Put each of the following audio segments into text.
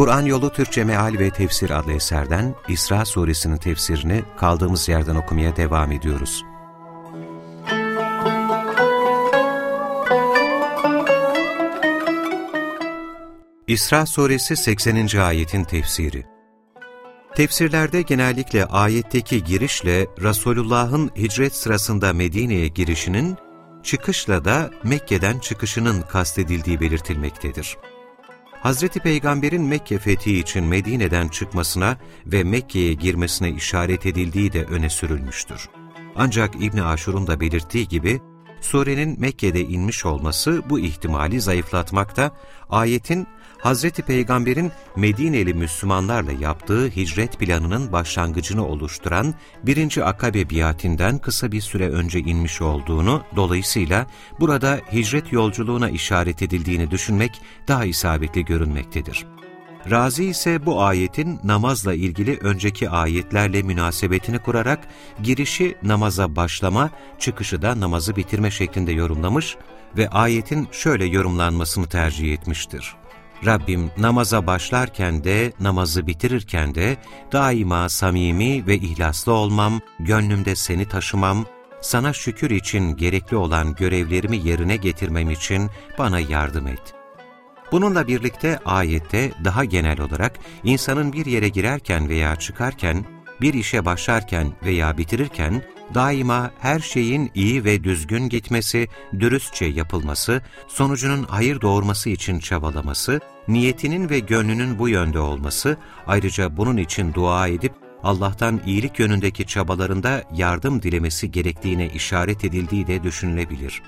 Kur'an Yolu Türkçe Meal ve Tefsir adlı eserden İsra Suresinin tefsirini kaldığımız yerden okumaya devam ediyoruz. İsra Suresi 80. ayetin tefsiri Tefsirlerde genellikle ayetteki girişle Resulullah'ın hicret sırasında Medine'ye girişinin çıkışla da Mekke'den çıkışının kastedildiği belirtilmektedir. Hazreti Peygamber'in Mekke fethi için Medine'den çıkmasına ve Mekke'ye girmesine işaret edildiği de öne sürülmüştür. Ancak İbn Aşur'un da belirttiği gibi, surenin Mekke'de inmiş olması bu ihtimali zayıflatmakta, ayetin Hazreti Peygamber'in Medineli Müslümanlarla yaptığı hicret planının başlangıcını oluşturan birinci Akabe biatinden kısa bir süre önce inmiş olduğunu, dolayısıyla burada hicret yolculuğuna işaret edildiğini düşünmek daha isabetli görünmektedir. Razi ise bu ayetin namazla ilgili önceki ayetlerle münasebetini kurarak girişi namaza başlama, çıkışı da namazı bitirme şeklinde yorumlamış ve ayetin şöyle yorumlanmasını tercih etmiştir. Rabbim namaza başlarken de, namazı bitirirken de daima samimi ve ihlaslı olmam, gönlümde seni taşımam, sana şükür için gerekli olan görevlerimi yerine getirmem için bana yardım et. Bununla birlikte ayette daha genel olarak insanın bir yere girerken veya çıkarken, bir işe başlarken veya bitirirken daima her şeyin iyi ve düzgün gitmesi, dürüstçe yapılması, sonucunun hayır doğurması için çabalaması, niyetinin ve gönlünün bu yönde olması, ayrıca bunun için dua edip Allah'tan iyilik yönündeki çabalarında yardım dilemesi gerektiğine işaret edildiği de düşünülebilir.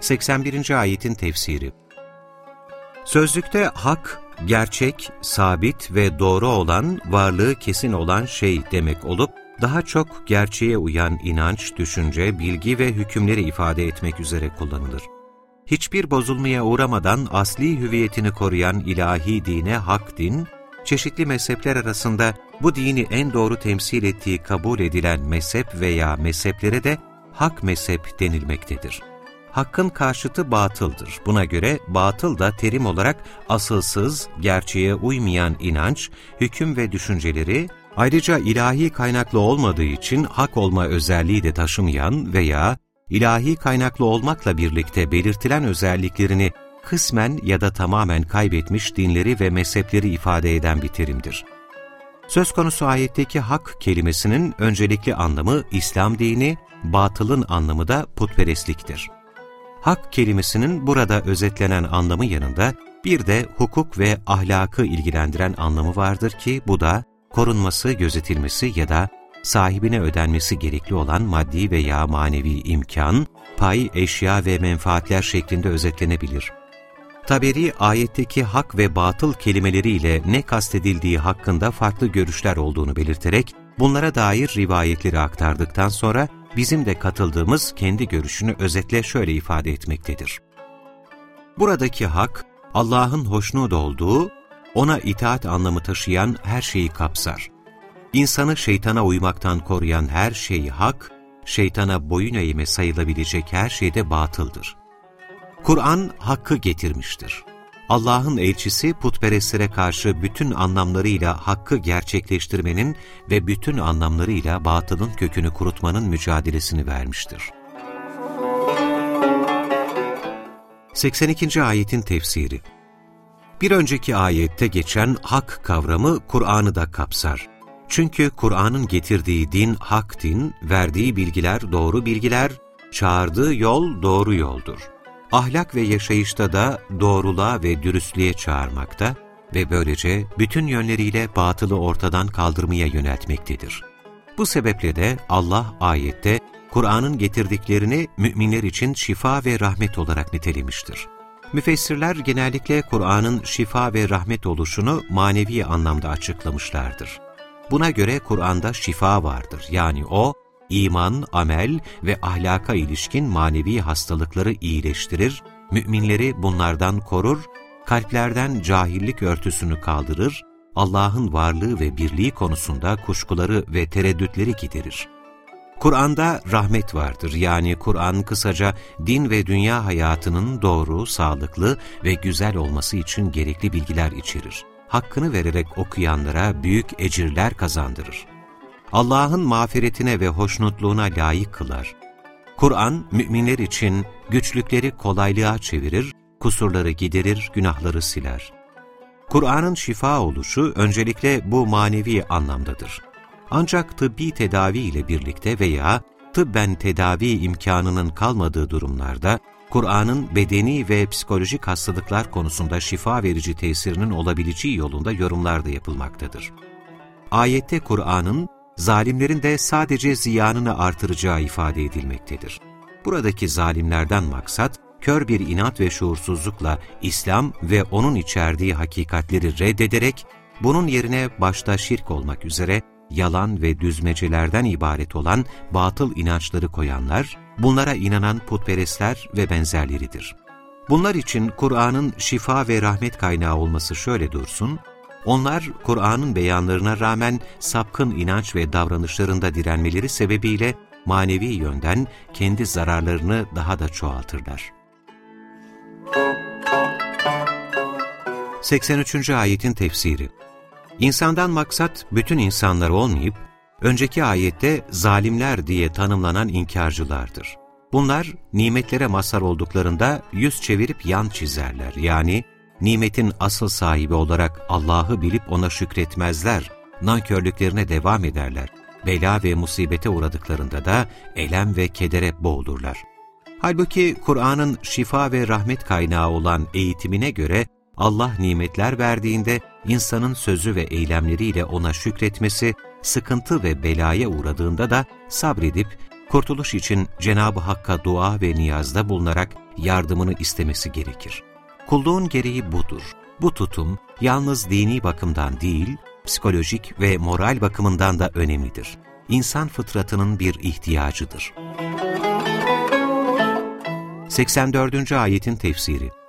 81. Ayetin Tefsiri Sözlükte hak, gerçek, sabit ve doğru olan, varlığı kesin olan şey demek olup, daha çok gerçeğe uyan inanç, düşünce, bilgi ve hükümleri ifade etmek üzere kullanılır. Hiçbir bozulmaya uğramadan asli hüviyetini koruyan ilahi dine hak din, çeşitli mezhepler arasında bu dini en doğru temsil ettiği kabul edilen mezhep veya mezheplere de hak mezhep denilmektedir. Hakkın karşıtı batıldır. Buna göre batıl da terim olarak asılsız, gerçeğe uymayan inanç, hüküm ve düşünceleri, Ayrıca ilahi kaynaklı olmadığı için hak olma özelliği de taşımayan veya ilahi kaynaklı olmakla birlikte belirtilen özelliklerini kısmen ya da tamamen kaybetmiş dinleri ve mezhepleri ifade eden bir terimdir. Söz konusu ayetteki hak kelimesinin öncelikli anlamı İslam dini, batılın anlamı da putperestliktir. Hak kelimesinin burada özetlenen anlamı yanında bir de hukuk ve ahlakı ilgilendiren anlamı vardır ki bu da korunması, gözetilmesi ya da sahibine ödenmesi gerekli olan maddi veya manevi imkan, pay, eşya ve menfaatler şeklinde özetlenebilir. Taberi, ayetteki hak ve batıl kelimeleriyle ne kastedildiği hakkında farklı görüşler olduğunu belirterek, bunlara dair rivayetleri aktardıktan sonra bizim de katıldığımız kendi görüşünü özetle şöyle ifade etmektedir. Buradaki hak, Allah'ın hoşnut olduğu ona itaat anlamı taşıyan her şeyi kapsar. İnsanı şeytana uymaktan koruyan her şey hak, şeytana boyun eğme sayılabilecek her şey de batıldır. Kur'an hakkı getirmiştir. Allah'ın elçisi putperestlere karşı bütün anlamlarıyla hakkı gerçekleştirmenin ve bütün anlamlarıyla batılın kökünü kurutmanın mücadelesini vermiştir. 82. Ayetin Tefsiri bir önceki ayette geçen hak kavramı Kur'an'ı da kapsar. Çünkü Kur'an'ın getirdiği din hak din, verdiği bilgiler doğru bilgiler, çağırdığı yol doğru yoldur. Ahlak ve yaşayışta da doğruluğa ve dürüstlüğe çağırmakta ve böylece bütün yönleriyle batılı ortadan kaldırmaya yöneltmektedir. Bu sebeple de Allah ayette Kur'an'ın getirdiklerini müminler için şifa ve rahmet olarak nitelemiştir. Müfessirler genellikle Kur'an'ın şifa ve rahmet oluşunu manevi anlamda açıklamışlardır. Buna göre Kur'an'da şifa vardır. Yani o, iman, amel ve ahlaka ilişkin manevi hastalıkları iyileştirir, müminleri bunlardan korur, kalplerden cahillik örtüsünü kaldırır, Allah'ın varlığı ve birliği konusunda kuşkuları ve tereddütleri giderir. Kur'an'da rahmet vardır. Yani Kur'an kısaca din ve dünya hayatının doğru, sağlıklı ve güzel olması için gerekli bilgiler içerir. Hakkını vererek okuyanlara büyük ecirler kazandırır. Allah'ın mağfiretine ve hoşnutluğuna layık kılar. Kur'an, müminler için güçlükleri kolaylığa çevirir, kusurları giderir, günahları siler. Kur'an'ın şifa oluşu öncelikle bu manevi anlamdadır. Ancak tıbbi tedavi ile birlikte veya tıbben tedavi imkanının kalmadığı durumlarda, Kur'an'ın bedeni ve psikolojik hastalıklar konusunda şifa verici tesirinin olabileceği yolunda yorumlar da yapılmaktadır. Ayette Kur'an'ın zalimlerin de sadece ziyanını artıracağı ifade edilmektedir. Buradaki zalimlerden maksat, kör bir inat ve şuursuzlukla İslam ve onun içerdiği hakikatleri reddederek, bunun yerine başta şirk olmak üzere yalan ve düzmecelerden ibaret olan batıl inançları koyanlar, bunlara inanan putperestler ve benzerleridir. Bunlar için Kur'an'ın şifa ve rahmet kaynağı olması şöyle dursun, onlar Kur'an'ın beyanlarına rağmen sapkın inanç ve davranışlarında direnmeleri sebebiyle manevi yönden kendi zararlarını daha da çoğaltırlar. 83. Ayetin Tefsiri İnsandan maksat bütün insanlar olmayıp, önceki ayette zalimler diye tanımlanan inkarcılardır. Bunlar nimetlere mazhar olduklarında yüz çevirip yan çizerler. Yani nimetin asıl sahibi olarak Allah'ı bilip ona şükretmezler, nankörlüklerine devam ederler. Bela ve musibete uğradıklarında da elem ve kedere boğulurlar. Halbuki Kur'an'ın şifa ve rahmet kaynağı olan eğitimine göre Allah nimetler verdiğinde insanın sözü ve eylemleriyle ona şükretmesi, sıkıntı ve belaya uğradığında da sabredip, kurtuluş için Cenab-ı Hakk'a dua ve niyazda bulunarak yardımını istemesi gerekir. Kulluğun gereği budur. Bu tutum yalnız dini bakımdan değil, psikolojik ve moral bakımından da önemlidir. İnsan fıtratının bir ihtiyacıdır. 84. Ayetin Tefsiri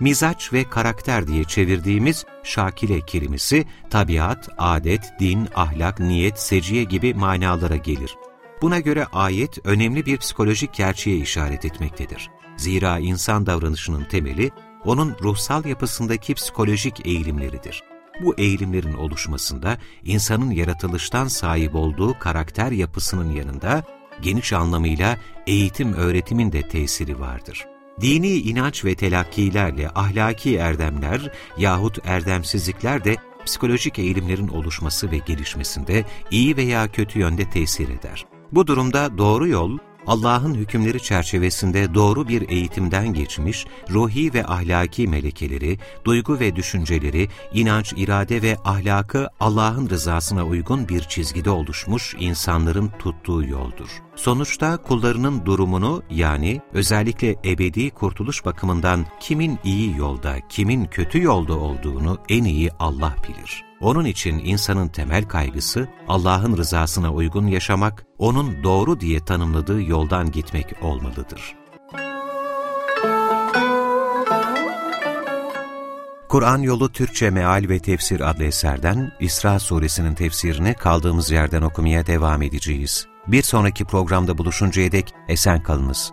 mizaç ve karakter diye çevirdiğimiz şakile kelimesi tabiat, adet, din, ahlak, niyet, seciye gibi manalara gelir. Buna göre ayet önemli bir psikolojik gerçeğe işaret etmektedir. Zira insan davranışının temeli onun ruhsal yapısındaki psikolojik eğilimleridir. Bu eğilimlerin oluşmasında insanın yaratılıştan sahip olduğu karakter yapısının yanında geniş anlamıyla eğitim öğretimin de tesiri vardır. Dini inanç ve telakkilerle ahlaki erdemler yahut erdemsizlikler de psikolojik eğilimlerin oluşması ve gelişmesinde iyi veya kötü yönde tesir eder. Bu durumda doğru yol, Allah'ın hükümleri çerçevesinde doğru bir eğitimden geçmiş, ruhi ve ahlaki melekeleri, duygu ve düşünceleri, inanç, irade ve ahlakı Allah'ın rızasına uygun bir çizgide oluşmuş insanların tuttuğu yoldur. Sonuçta kullarının durumunu yani özellikle ebedi kurtuluş bakımından kimin iyi yolda, kimin kötü yolda olduğunu en iyi Allah bilir. Onun için insanın temel kaygısı Allah'ın rızasına uygun yaşamak, O'nun doğru diye tanımladığı yoldan gitmek olmalıdır. Kur'an Yolu Türkçe Meal ve Tefsir adlı eserden İsra Suresinin tefsirini kaldığımız yerden okumaya devam edeceğiz. Bir sonraki programda buluşuncaya dek esen kalınız.